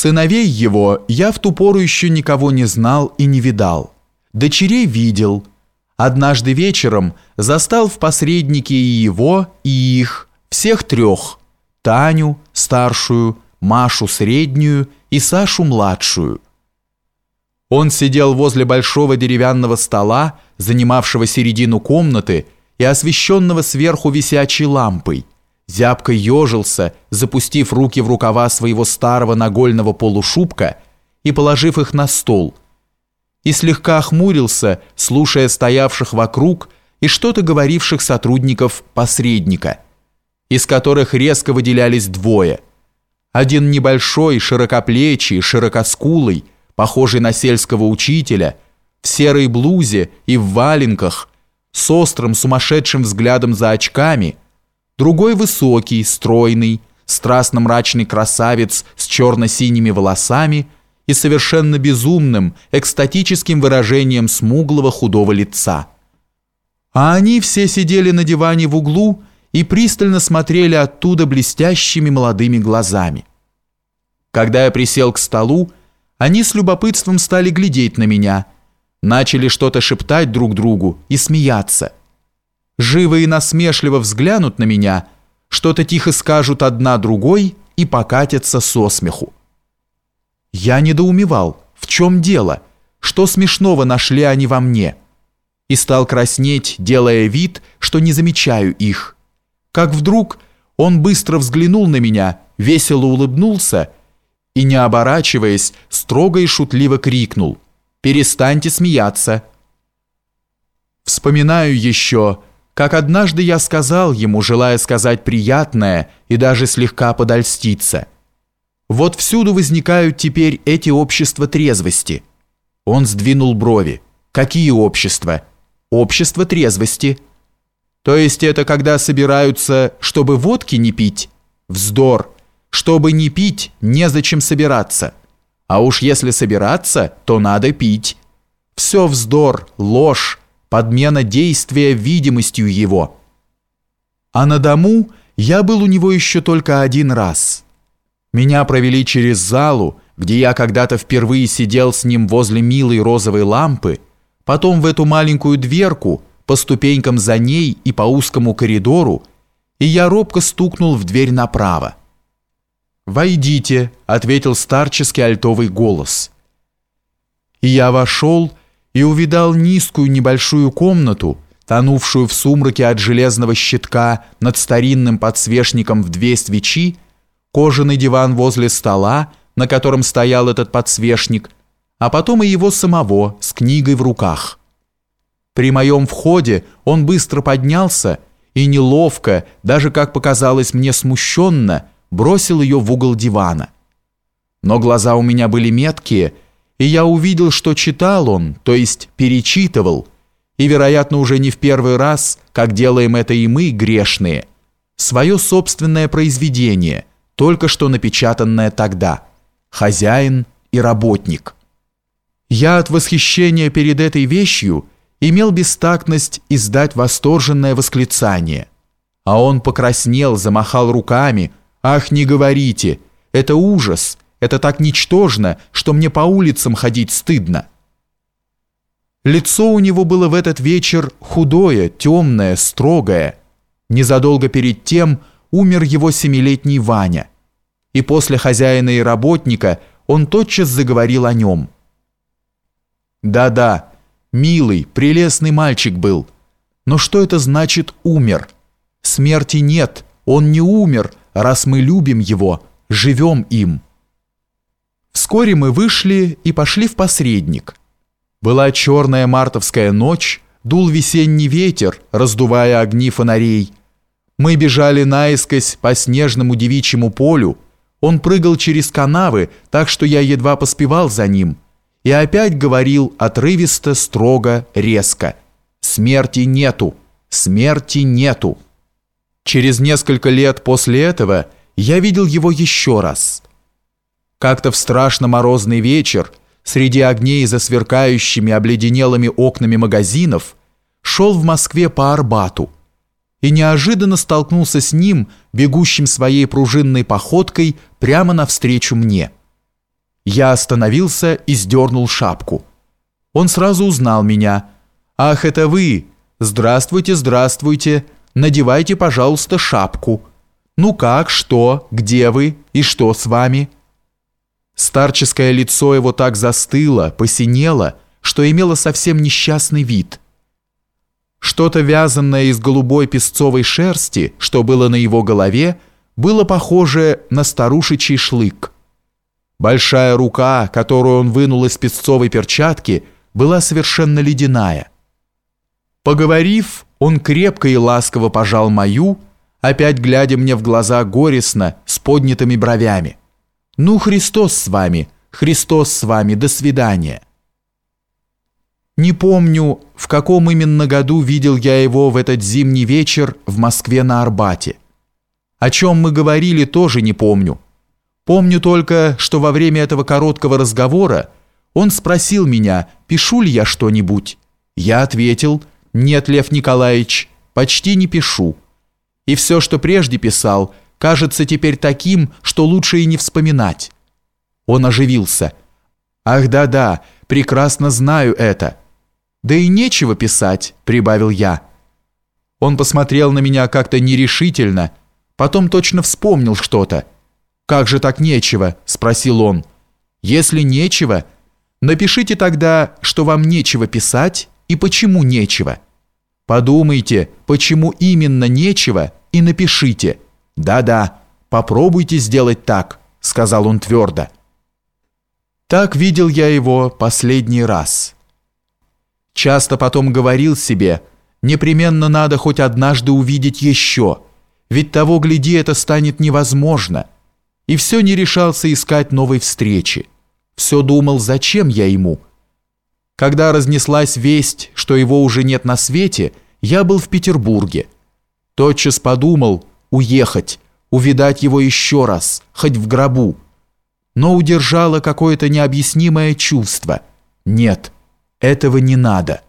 Сыновей его я в ту пору еще никого не знал и не видал. Дочерей видел. Однажды вечером застал в посреднике и его, и их, всех трех. Таню, старшую, Машу, среднюю и Сашу, младшую. Он сидел возле большого деревянного стола, занимавшего середину комнаты и освещенного сверху висячей лампой, Зябко ежился, запустив руки в рукава своего старого нагольного полушубка и положив их на стол, и слегка охмурился, слушая стоявших вокруг и что-то говоривших сотрудников посредника, из которых резко выделялись двое. Один небольшой, широкоплечий, широкоскулый, похожий на сельского учителя, в серой блузе и в валенках, с острым сумасшедшим взглядом за очками – другой высокий, стройный, страстно-мрачный красавец с черно-синими волосами и совершенно безумным, экстатическим выражением смуглого худого лица. А они все сидели на диване в углу и пристально смотрели оттуда блестящими молодыми глазами. Когда я присел к столу, они с любопытством стали глядеть на меня, начали что-то шептать друг другу и смеяться – живо и насмешливо взглянут на меня, что-то тихо скажут одна другой и покатятся со смеху. Я недоумевал, в чем дело, что смешного нашли они во мне, и стал краснеть, делая вид, что не замечаю их. Как вдруг он быстро взглянул на меня, весело улыбнулся и, не оборачиваясь, строго и шутливо крикнул «Перестаньте смеяться!» Вспоминаю еще, как однажды я сказал ему, желая сказать приятное и даже слегка подольститься. Вот всюду возникают теперь эти общества трезвости. Он сдвинул брови. Какие общества? Общество трезвости. То есть это когда собираются, чтобы водки не пить? Вздор. Чтобы не пить, незачем собираться. А уж если собираться, то надо пить. Все вздор, ложь, подмена действия видимостью его. А на дому я был у него еще только один раз. Меня провели через залу, где я когда-то впервые сидел с ним возле милой розовой лампы, потом в эту маленькую дверку, по ступенькам за ней и по узкому коридору, и я робко стукнул в дверь направо. «Войдите», — ответил старческий альтовый голос. И я вошел, и увидал низкую небольшую комнату, тонувшую в сумраке от железного щитка над старинным подсвечником в две свечи, кожаный диван возле стола, на котором стоял этот подсвечник, а потом и его самого с книгой в руках. При моем входе он быстро поднялся и неловко, даже, как показалось мне смущенно, бросил ее в угол дивана. Но глаза у меня были меткие, и я увидел, что читал он, то есть перечитывал, и, вероятно, уже не в первый раз, как делаем это и мы, грешные, свое собственное произведение, только что напечатанное тогда «Хозяин и работник». Я от восхищения перед этой вещью имел бестактность издать восторженное восклицание, а он покраснел, замахал руками «Ах, не говорите! Это ужас! Это так ничтожно, что мне по улицам ходить стыдно. Лицо у него было в этот вечер худое, темное, строгое. Незадолго перед тем умер его семилетний Ваня. И после хозяина и работника он тотчас заговорил о нем. «Да-да, милый, прелестный мальчик был. Но что это значит «умер»? Смерти нет, он не умер, раз мы любим его, живем им». Вскоре мы вышли и пошли в посредник. Была черная мартовская ночь, дул весенний ветер, раздувая огни фонарей. Мы бежали наискось по снежному девичьему полю. Он прыгал через канавы, так что я едва поспевал за ним. И опять говорил отрывисто, строго, резко. «Смерти нету! Смерти нету!» Через несколько лет после этого я видел его еще раз – как-то в страшно морозный вечер, среди огней за сверкающими обледенелыми окнами магазинов, шел в Москве по Арбату и неожиданно столкнулся с ним, бегущим своей пружинной походкой прямо навстречу мне. Я остановился и сдернул шапку. Он сразу узнал меня. «Ах, это вы! Здравствуйте, здравствуйте! Надевайте, пожалуйста, шапку. Ну как, что, где вы и что с вами?» Старческое лицо его так застыло, посинело, что имело совсем несчастный вид. Что-то вязанное из голубой песцовой шерсти, что было на его голове, было похоже на старушечий шлык. Большая рука, которую он вынул из песцовой перчатки, была совершенно ледяная. Поговорив, он крепко и ласково пожал мою, опять глядя мне в глаза горестно, с поднятыми бровями. «Ну, Христос с вами! Христос с вами! До свидания!» Не помню, в каком именно году видел я его в этот зимний вечер в Москве на Арбате. О чем мы говорили, тоже не помню. Помню только, что во время этого короткого разговора он спросил меня, пишу ли я что-нибудь. Я ответил, нет, Лев Николаевич, почти не пишу. И все, что прежде писал, кажется теперь таким, что лучше и не вспоминать. Он оживился. «Ах, да-да, прекрасно знаю это. «Да и нечего писать», — прибавил я. Он посмотрел на меня как-то нерешительно, потом точно вспомнил что-то. «Как же так нечего?» — спросил он. «Если нечего, напишите тогда, что вам нечего писать и почему нечего. Подумайте, почему именно нечего, и напишите. Да-да, попробуйте сделать так», — сказал он твердо. Так видел я его последний раз». Часто потом говорил себе, непременно надо хоть однажды увидеть еще, ведь того, гляди, это станет невозможно. И все не решался искать новой встречи. Все думал, зачем я ему. Когда разнеслась весть, что его уже нет на свете, я был в Петербурге. Тотчас подумал уехать, увидать его еще раз, хоть в гробу. Но удержало какое-то необъяснимое чувство. Нет, этого не надо.